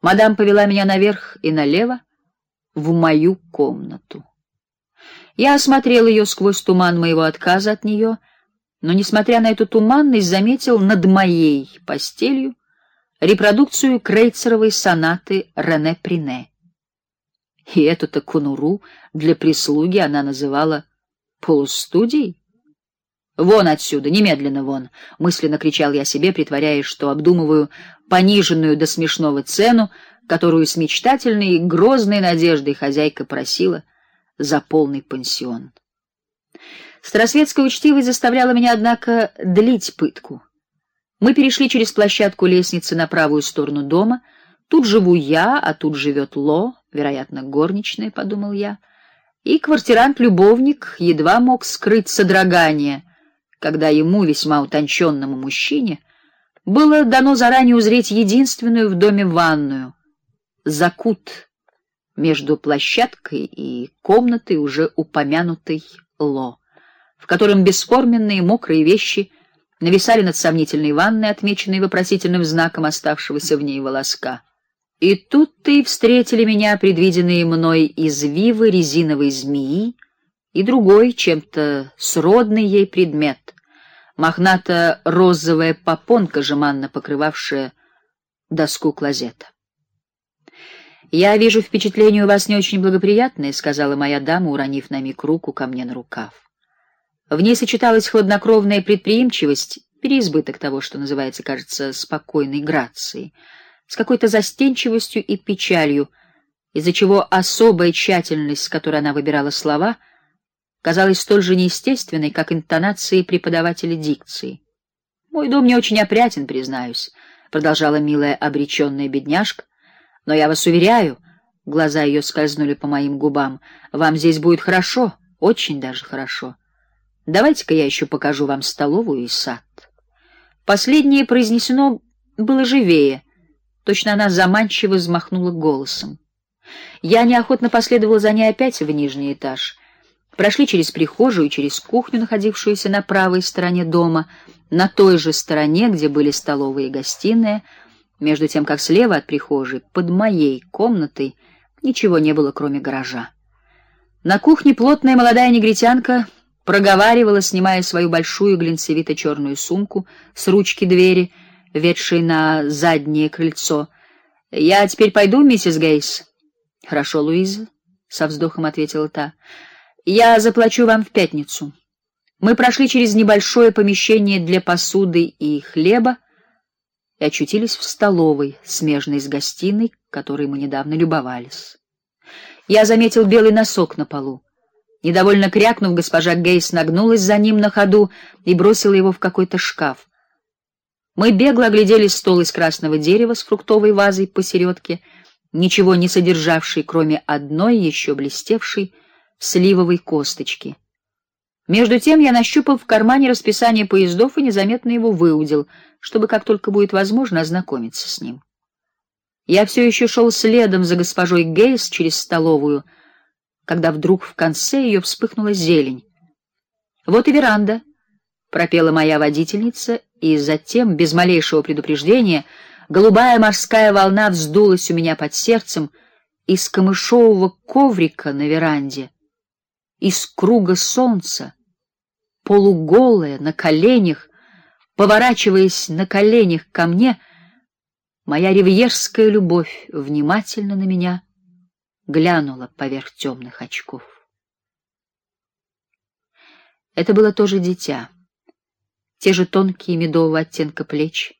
Мадам повела меня наверх и налево в мою комнату. Я осмотрел ее сквозь туман моего отказа от нее, но несмотря на эту туманность, заметил над моей постелью репродукцию крейцеровой сонаты Рене Прине. И эту-то кунуру для прислуги она называла полустудией. Вон отсюда, немедленно вон, мысленно кричал я себе, притворяясь, что обдумываю пониженную до смешного цену, которую с мечтательной и грозной надеждой хозяйка просила за полный пансион. Старосветская учтивость заставляла меня, однако, длить пытку. Мы перешли через площадку лестницы на правую сторону дома. Тут живу я, а тут живет Ло, вероятно, горничная, подумал я. И квартирант-любовник едва мог скрыть содрогание, когда ему, весьма утонченному мужчине, было дано заранее узреть единственную в доме ванную, закут между площадкой и комнатой уже упомянутой Ло, в котором бесформенные мокрые вещи нависали над сомнительной ванной, отмеченной вопросительным знаком оставшегося в ней волоска. И тут-то и встретили меня предвиденные мной извивы резиновой змеи и другой чем-то сродный ей предмет мохнато-розовая попонка, жеманно покрывавшая доску клозета. Я вижу, впечатление у вас не очень благоприятное, сказала моя дама, уронив на миг руку ко мне на рукав. В ней сочеталась хладнокровная предприимчивость, переизбыток того, что называется, кажется, спокойной грацией, с какой-то застенчивостью и печалью, из-за чего особая тщательность, с которой она выбирала слова, казалась столь же неестественной, как интонации преподавателя дикции. Мой дом не очень опрятен, признаюсь, продолжала милая обречённая бедняжка, но я вас уверяю, глаза ее скользнули по моим губам. Вам здесь будет хорошо, очень даже хорошо. Давайте-ка я еще покажу вам столовую и сад. Последнее произнесено было живее. Точно она заманчиво взмахнула голосом. Я неохотно последовала за ней опять в нижний этаж прошли через прихожую через кухню, находившуюся на правой стороне дома, на той же стороне, где были столовая и гостиная, между тем как слева от прихожей, под моей комнатой, ничего не было, кроме гаража. На кухне плотная молодая негритянка проговаривала, снимая свою большую глинцевито черную сумку с ручки двери, ведшей на заднее крыльцо. Я теперь пойду, миссис Гейс. Хорошо, Луиза, со вздохом ответила та. Я заплачу вам в пятницу. Мы прошли через небольшое помещение для посуды и хлеба и очутились в столовой, смежной с гостиной, которой мы недавно любовались. Я заметил белый носок на полу. Недовольно крякнув, госпожа Гейс нагнулась за ним на ходу и бросила его в какой-то шкаф. Мы бегло оглядели стол из красного дерева с фруктовой вазой посередке, ничего не содержавшей, кроме одной еще блестевшей сливовой косточки. Между тем я нащупал в кармане расписание поездов и незаметно его выудил, чтобы как только будет возможно ознакомиться с ним. Я все еще шел следом за госпожой Гейс через столовую, когда вдруг в конце ее вспыхнула зелень. Вот и веранда, пропела моя водительница, и затем без малейшего предупреждения голубая морская волна вздулась у меня под сердцем из камышового коврика на веранде из круга солнца, полуголая, на коленях, поворачиваясь на коленях ко мне, моя ривьерская любовь внимательно на меня глянула поверх темных очков. Это было тоже дитя. Те же тонкие медового оттенка плечи,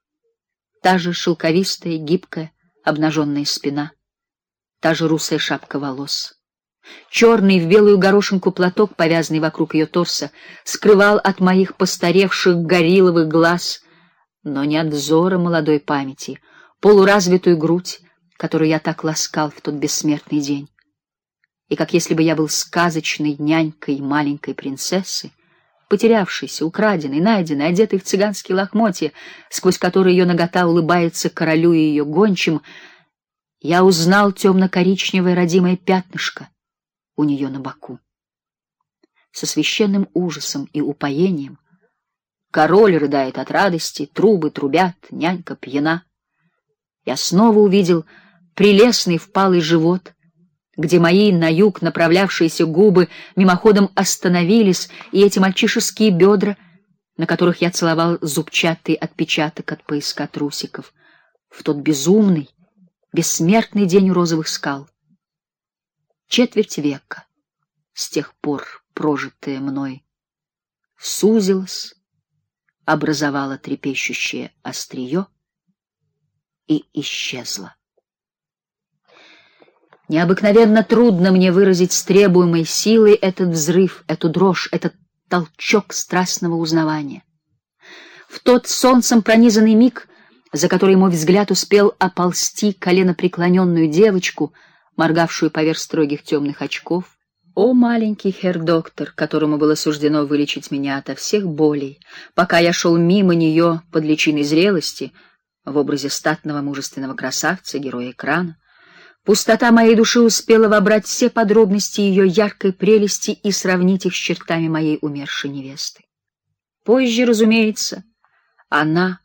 та же шелковистая, гибкая, обнаженная спина, та же русая шапка волос. Черный в белую горошинку платок, повязанный вокруг ее торса, скрывал от моих постаревших горилловых глаз, но не от взора молодой памяти, полуразвитую грудь, которую я так ласкал в тот бессмертный день. И как если бы я был сказочной нянькой маленькой принцессы, потерявшейся, украденной, найденной, одетой в цыганские лохмотья, сквозь которые ее нагота улыбается королю и ее гончим, я узнал темно коричневое родимое пятнышко у нее на боку. Со священным ужасом и упоением король рыдает от радости, трубы трубят, нянька пьяна. Я снова увидел прелестный впалый живот, где мои на юг направлявшиеся губы мимоходом остановились, и эти мальчишеские бедра, на которых я целовал зубчатый отпечаток от пояска трусиков, в тот безумный, бессмертный день розовых скал. Четверть века с тех пор прожитое мной сузилось, образовало трепещущее острие и исчезло. Необыкновенно трудно мне выразить с требуемой силой этот взрыв, эту дрожь, этот толчок страстного узнавания. В тот солнцем пронизанный миг, за который мой взгляд успел оползти коленопреклоненную девочку, моргавшую поверх строгих темных очков, о маленький хер-доктор, которому было суждено вылечить меня ото всех болей, пока я шел мимо нее под личиной зрелости в образе статного мужественного красавца, героя экрана, Пустота моей души успела вобрать все подробности ее яркой прелести и сравнить их с чертами моей умершей невесты. Позже, разумеется, она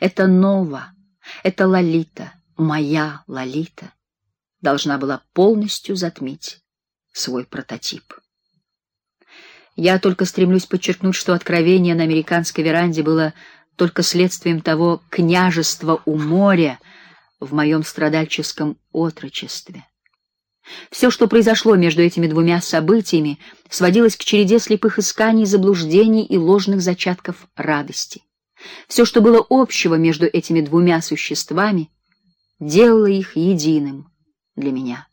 это Нова, это Лолита, моя Лолита, должна была полностью затмить свой прототип. Я только стремлюсь подчеркнуть, что откровение на американской веранде было только следствием того княжества у моря, в моем страдальческом отрочестве. Все, что произошло между этими двумя событиями, сводилось к череде слепых исканий, заблуждений и ложных зачатков радости. Все, что было общего между этими двумя существами, делало их единым для меня.